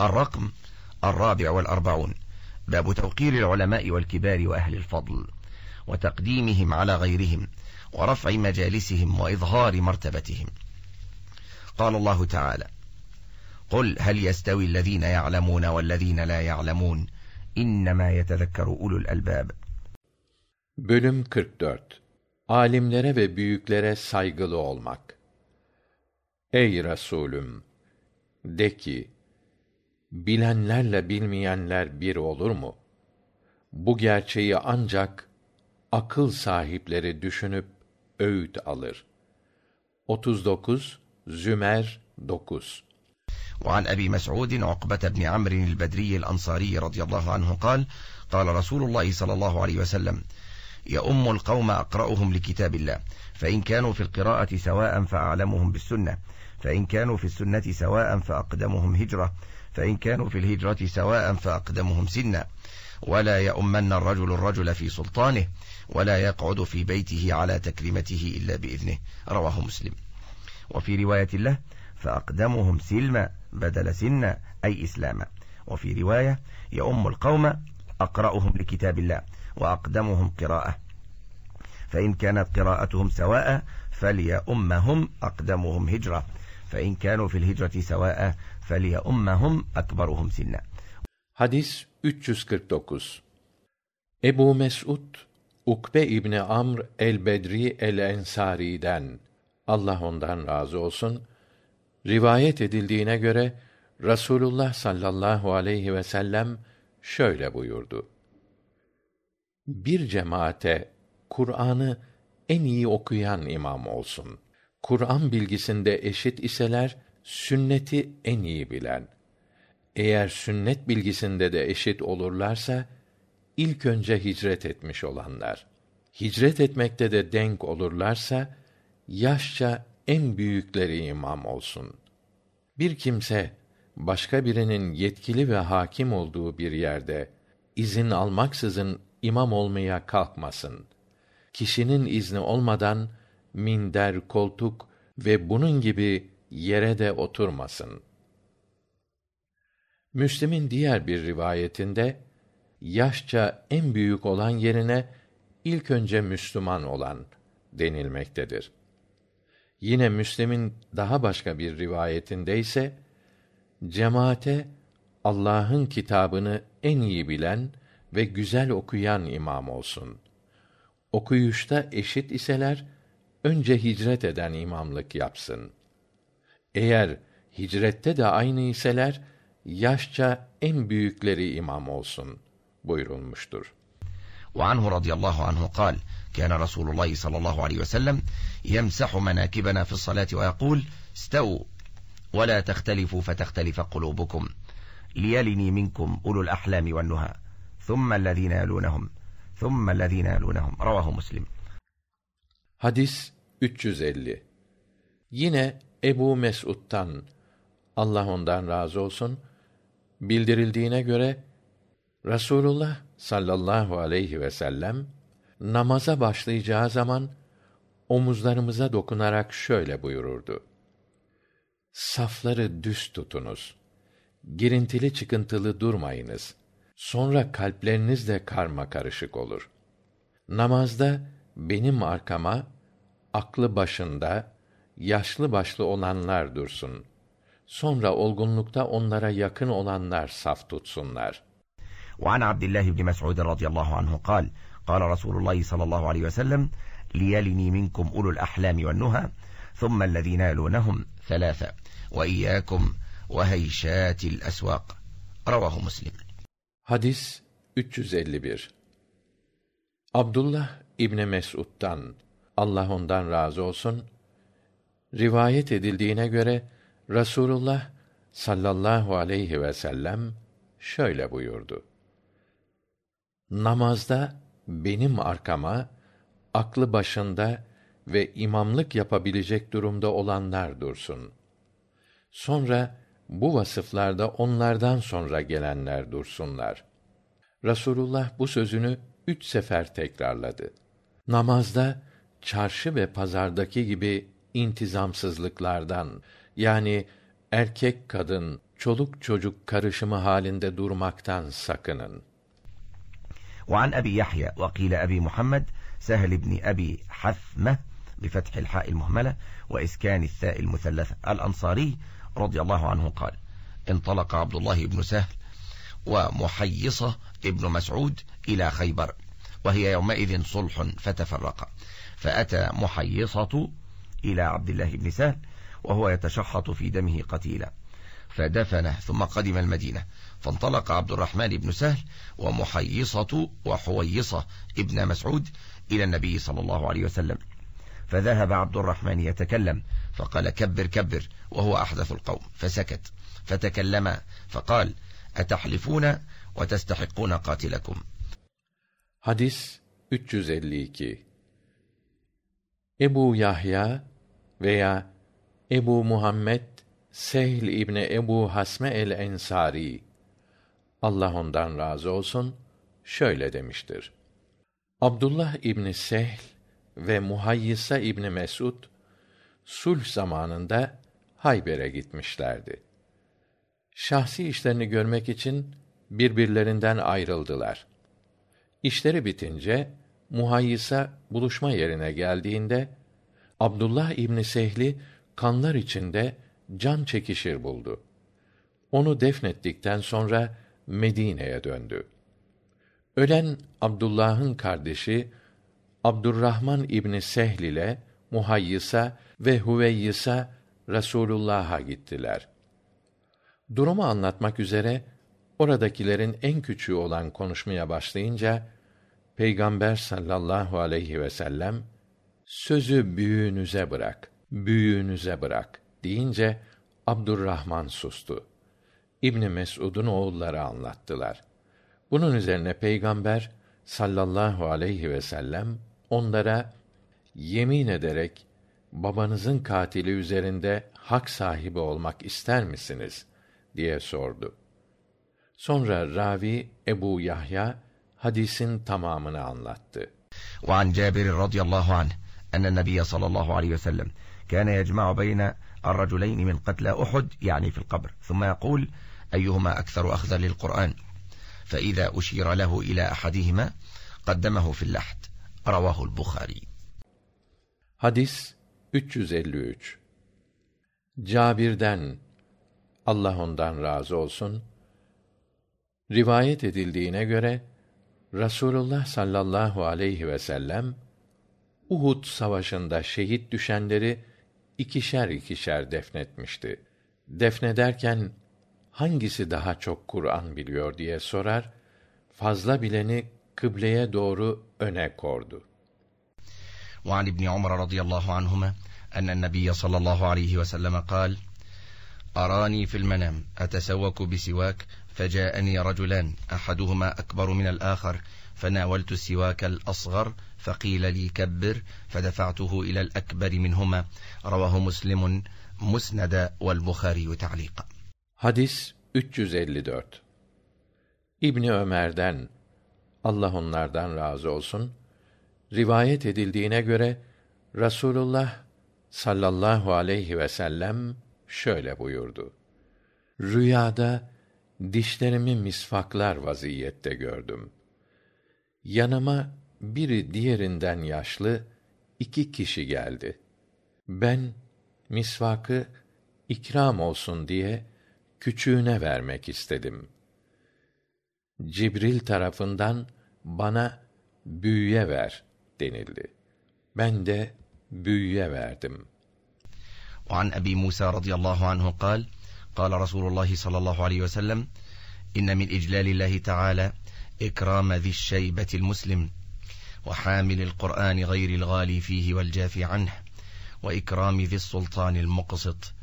الرقم الرابع والأربعون باب توقير العلماء والكبار وأهل الفضل وتقديمهم على غيرهم ورفع مجالسهم وإظهار مرتبتهم قال الله تعالى قل هل يستوي الذين يعلمون والذين لا يعلمون إنما يتذكر أولو الألباب Bölüm 44 Alimlere ve büyüklere saygılı olmak Ey Resulüm! De ki, bilenlerle bilmeyenler bir olur mu? Bu gerçeği ancak akıl sahipleri düşünüp öğüt alır. 39 Zümer 9 وعن أبي مسعود عقبة بن عمرو البدري الأنصاري رضي الله عنه قال قال رسول الله صلى الله عليه وسلم يؤم القوم أقرأهم لكتاب الله فإن كانوا في القراءة سواء فأعلمهم بالسنة فإن كانوا في السنة سواء فأقدمهم هجرة فإن كانوا في الهجرة سواء فأقدمهم سنا ولا يأمن الرجل الرجل في سلطانه ولا يقعد في بيته على تكريمته إلا بإذنه رواه مسلم وفي رواية له فأقدمهم سلما بدل سنا أي إسلاما وفي رواية يأم القوم أقرأهم لكتاب الله وأقدمهم قراءة فإن كانت قراءتهم سواء فليأمهم أقدمهم هجرة فإن كانوا في الهجرة سواء فليؤمهم أكبرهم سنا Hadis 349 Ebu Mes'ud Ukbe İbni Amr el-Bedri el-Ensari'den Allah ondan razı olsun rivayet edildiğine göre Rasulullah sallallahu aleyhi ve sellem şöyle buyurdu. Bir cemaate Kur'an'ı en iyi okuyan imam olsun. Kur'an bilgisinde eşit iseler sünneti en iyi bilen. Eğer sünnet bilgisinde de eşit olurlarsa ilk önce hicret etmiş olanlar. Hicret etmekte de denk olurlarsa yaşça en büyükleri imam olsun. Bir kimse başka birinin yetkili ve hakim olduğu bir yerde izin almaksızın imam olmaya kalkmasın. Kişinin izni olmadan minder, koltuk ve bunun gibi yere de oturmasın. Müslim'in diğer bir rivayetinde yaşça en büyük olan yerine ilk önce Müslüman olan denilmektedir. Yine Müslim'in daha başka bir rivayetinde ise cemaate Allah'ın kitabını en iyi bilen ve güzel okuyan imam olsun. Okuyuşta eşit iseler önce hicret eden imamlık yapsın eğer hicrette de aynı iseler yaşça en büyükleri imam olsun buyurulmuştur وعنه رضي الله عنه قال كان رسول الله صلى الله عليه وسلم يمسح مناكبنا في الصلاة ويقول استووا ولا تختلفوا فتختلف قلوبكم ليلني منكم أولو الأحلام والنهى ثم الذين يلونهم ثم الذين يلونهم رواه مسلم Hadis 350 Yine Ebu Mes'ud'dan Allah ondan razı olsun bildirildiğine göre Rasulullah sallallahu aleyhi ve sellem namaza başlayacağı zaman omuzlarımıza dokunarak şöyle buyururdu. Safları düz tutunuz. Girintili çıkıntılı durmayınız. Sonra kalpleriniz de karma karışık olur. Namazda benim arkama aklı başında yaşlı başlı olanlar dursun. Sonra olgunlukta onlara yakın olanlar saf tutsunlar. وعن عبد الله بن مسعود رضي الله عنه قال قال رسول الله صلى الله عليه وسلم ليلني منكم أولو الأحلام والنهى ثم الذين يلونهم ثلاثة وإياكم وهيشات الأسواق رواه مسلم Hadis 351 Abdullah İbni Mes'ud'dan Allah ondan razı olsun rivayet edildiğine göre Rasulullah sallallahu aleyhi ve sellem şöyle buyurdu. Namazda benim arkama aklı başında ve imamlık yapabilecek durumda olanlar dursun. Sonra bu vasıflarda onlardan sonra gelenler dursunlar. Rasulullah bu sözünü üç sefer tekrarladı Namazda çarşı ve pazardaki gibi intizamsızlıklardan yani erkek kadın, çoluk çocuk karışımı halinde durmaktan sakının. وعن أبي يحيى وقيل أبي محمد سهل بن أبي حثمة بفتح الحاء المهملة وإسكان الثاء المثلثة الأنصاري رضي الله عنه قال انطلق عبد الله بن سهل ومحيصة ابن مسعود إلى خيبر وهي يومئذ صلح فتفرقا فأتى محيصة إلى عبد الله بن سهل وهو يتشحط في دمه قتيلا فدفنه ثم قدم المدينة فانطلق عبد الرحمن بن سهل ومحيصة وحويصة ابن مسعود إلى النبي صلى الله عليه وسلم فذهب عبد الرحمن يتكلم فقال كبر كبر وهو أحدث القوم فسكت فتكلم فقال أتحلفون وتستحقون قاتلكم Hadis 352 Ebu Yahya veya Ebu Muhammed Sehl İbni Ebu Hasme el-Ensari Allah ondan razı olsun şöyle demiştir. Abdullah İbni Sehl ve Muhayyisa İbni Mesud sulh zamanında Hayber'e gitmişlerdi. Şahsi işlerini görmek için birbirlerinden ayrıldılar. İşleri bitince Muhayyisa buluşma yerine geldiğinde Abdullah İbni Sehli kanlar içinde can çekişir buldu. Onu defnettikten sonra Medine'ye döndü. Ölen Abdullah'ın kardeşi Abdurrahman İbni Sehl ile Muhayyisa ve Huveyyisa Resulullah'a gittiler. Durumu anlatmak üzere oradakilerin en küçüğü olan konuşmaya başlayınca Peygamber sallallahu aleyhi ve sellem sözü büyüğünüze bırak, büyüğünüze bırak deyince Abdurrahman sustu. İbn Mes'ud'un oğulları anlattılar. Bunun üzerine Peygamber sallallahu aleyhi ve sellem onlara yemin ederek babanızın katili üzerinde hak sahibi olmak ister misiniz diye sordu sonra ravi ebu yahya hadisin tamamını anlattı وعن جابر رضي الله عنه أن النبي صلى الله عليه وسلم كان يجمع بين الرجلين من قتلى أحد يعني في القبر ثم يقول أيهما أكثر أخذا للقرآن فإذا أشير له إلى أحدهما قدمه في اللحد رواه البخاري Hadis 353 Cabir'den Allah ondan razı olsun rivayet edildiğine göre Rasulullah sallallahu aleyhi ve sellem Uhud savaşında şehit düşenleri ikişer ikişer defnetmişti. Defnederken hangisi daha çok Kur'an biliyor diye sorar, fazla bileni kıbleye doğru öne kordu. وعن ابن عمر رضي الله عنهما أن النبي صلى الله عليه وسلم قال أراني في المنام أتسوك بسواك فجاءني رجلان أحدهما أكبر من الآخر فناولت السواك الأصغر فقيل لي كبر فدفعته إلى الأكبر منهما. رواه مسلم مسند والبخاري تعليقا. Hadis 354 İbni Ömer'den Allah onlardan razı olsun rivayet edildiğine göre Rasulullah sallallahu aleyhi ve sellem şöyle buyurdu. Rüyada dişlerimi misfaklar vaziyette gördüm. Yanıma biri diğerinden yaşlı iki kişi geldi. Ben misvakı ikram olsun diye küçüğüne vermek istedim. Cibril tarafından bana büyüye ver denildi. Ben de büyüye verdim. An abi musa radıyallahu anh kal قال قال رسول الله صلى الله عليه وسلم إن من إجلال الله تعالى إكرام ذي الشيبة المسلم وحامل القرآن غير الغالي فيه والجافي عنه وإكرام ذي السلطان المقسط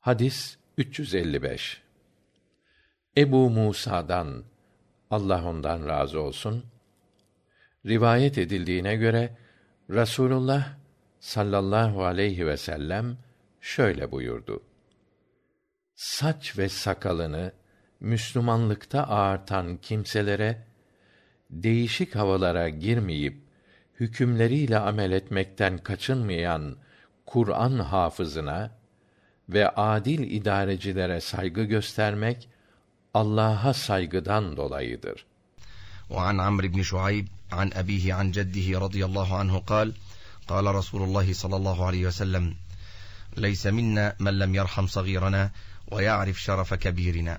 Hadis 355 Ebu Musa'dan Allah ondan razı olsun rivayet edildiğine göre Rasulullah sallallahu aleyhi ve sellem şöyle buyurdu. Saç ve sakalını Müslümanlıkta ağartan kimselere değişik havalara girmeyip hükümleriyle amel etmekten kaçınmayan Kur'an hafızına ve adil idarecilere saygı göstermek Allah'a saygıdan dolayıdır. وعن عمرو بن شعيب عن أبيه عن جده رضي الله عنه قال قال رسول الله صلى الله عليه وسلم ليس منا من لم يرحم صغيرنا ويعرف شرف كبيرنا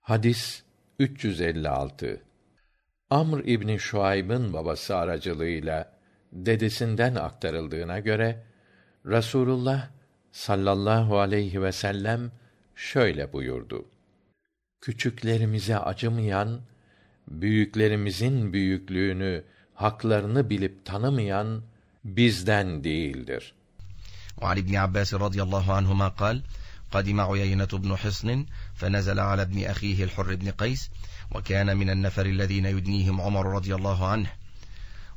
Hadis 356 Amr İbni Şuayb'ın babası aracılığıyla dedesinden aktarıldığına göre Rasulullah sallallahu aleyhi ve sellem şöyle buyurdu. Küçüklerimize acımayan, büyüklerimizin büyüklüğünü, haklarını bilip tanımayan bizden değildir. وعن ابن عباس رضي الله عنهما قال قدم عيينة بن حصن فنزل على ابن أخيه الحر بن قيس وكان من النفر الذين يدنيهم عمر رضي الله عنه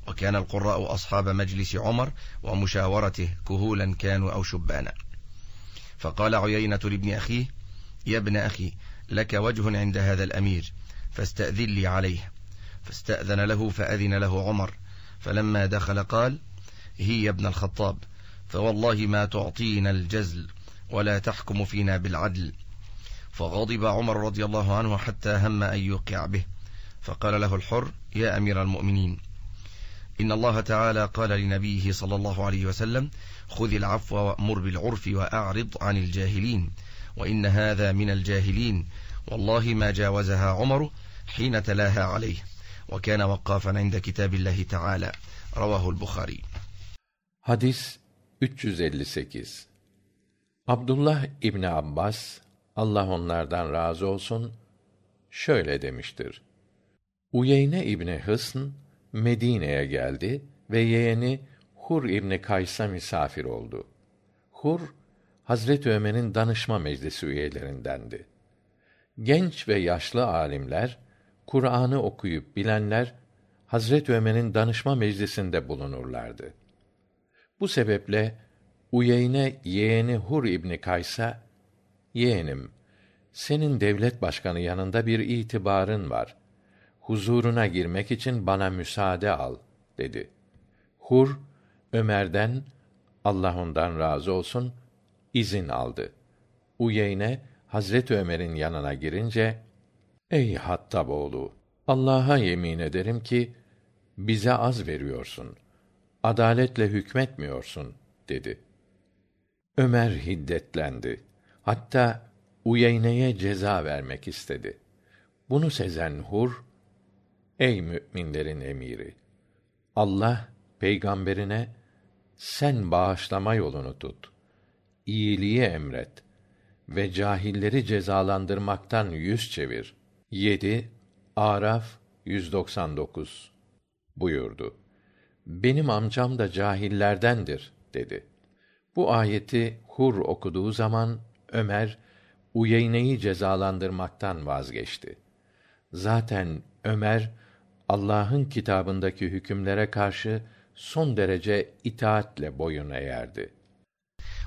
وكان القراء أصحاب مجلس عمر ومشاورته كهولا كانوا أو شبانا فقال عيينة لابن أخيه يا ابن أخي لك وجه عند هذا الأمير فاستأذن لي عليه فاستأذن له فأذن له عمر فلما دخل قال هي ابن الخطاب فوالله ما تعطينا الجزل ولا تحكم فينا بالعدل فغضب عمر رضي الله عنه حتى هم أن يوقع به فقال له الحر يا أمير المؤمنين إن الله تعالى قال لنبيه صلى الله عليه وسلم خذ العفو وأمر بالعرف وأعرض عن الجاهلين وإن هذا من الجاهلين والله ما جاوزها عمر حين تلاها عليه وكان وقافا عند كتاب الله تعالى رواه البخاري Hadis 358 Abdullah İbni Abbas, Allah onlardan razı olsun, şöyle demiştir. Uyeyne İbni Hısn, Medine'ye geldi ve yeğeni Hur İbni Kays'a misafir oldu. Hur, Hazret Ömer'in danışma meclisi üyelerindendi. Genç ve yaşlı alimler, Kur'an'ı okuyup bilenler, Hazret Ömer'in danışma meclisinde bulunurlardı. Bu sebeple Uyeyne yeğeni Hur İbni Kays'a, yeğenim, senin devlet başkanı yanında bir itibarın var. Huzuruna girmek için bana müsaade al, dedi. Hur, Ömer'den, Allah ondan razı olsun, izin aldı. Uyeyne, Hazret Ömer'in yanına girince, Ey Hattaboğlu, Allah'a yemin ederim ki, bize az veriyorsun. Adaletle hükmetmiyorsun, dedi. Ömer hiddetlendi. Hatta Uyeyne'ye ceza vermek istedi. Bunu sezen Hur, Ey müminlerin emiri! Allah peygamberine sen bağışlama yolunu tut. iyiliği emret ve cahilleri cezalandırmaktan yüz çevir. 7 Araf 199 buyurdu. Benim amcam da cahillerdendir dedi Bu ayeti Hur okuduğu zaman Ömer Uyeyne'yi cezalandırmaktan vazgeçti. Zaten Ömer Allah'ın kitabındaki hükümlere karşı son derece itaatle boyun eğerdi.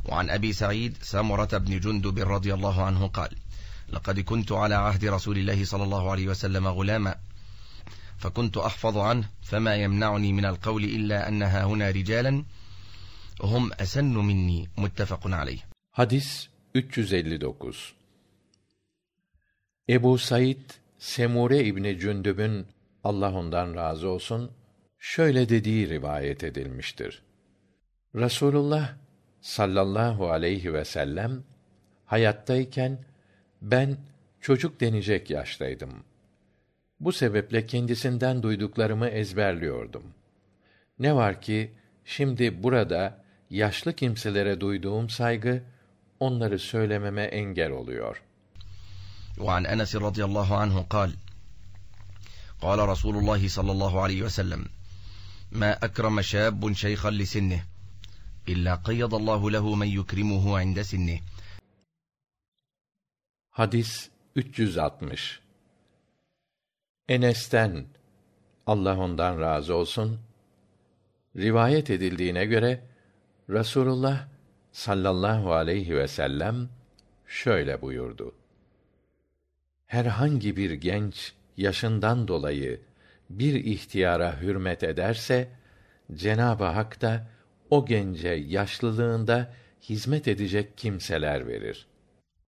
وعن أبي سعيد سمرة بن جندب رضي الله عنه قال لقد كنت على عهد رسول الله صلى الله عليه وسلم غلاما فكنت أحفظ عنه فما يمنعني من القول إلا أنها هنا رجالا hum esennu minni muttefakun aleyh. Hadis 359 Ebu Said Semure İbni Cündüb'ün Allah ondan razı olsun şöyle dediği rivayet edilmiştir. Rasulullah sallallahu aleyhi ve sellem hayattayken ben çocuk denecek yaştaydım. Bu sebeple kendisinden duyduklarımı ezberliyordum. Ne var ki şimdi burada yaşlı kimselere duyduğum saygı onları söylememe engel oluyor. وعن أنس رضي الله عنه قال قال رسول الله صلى الله عليه وسلم ما أكرم شاب شيخا لسنه إلا قيض الله له من يكرمه عند سنه Hadis 360 Enes'ten Allah ondan razı olsun rivayet edildiğine göre Rasulullah sallallahu aleyhi ve sellem şöyle buyurdu. Herhangi bir genç yaşından dolayı bir ihtiyara hürmet ederse Cenab-ı Hak da o gence yaşlılığında hizmet edecek kimseler verir.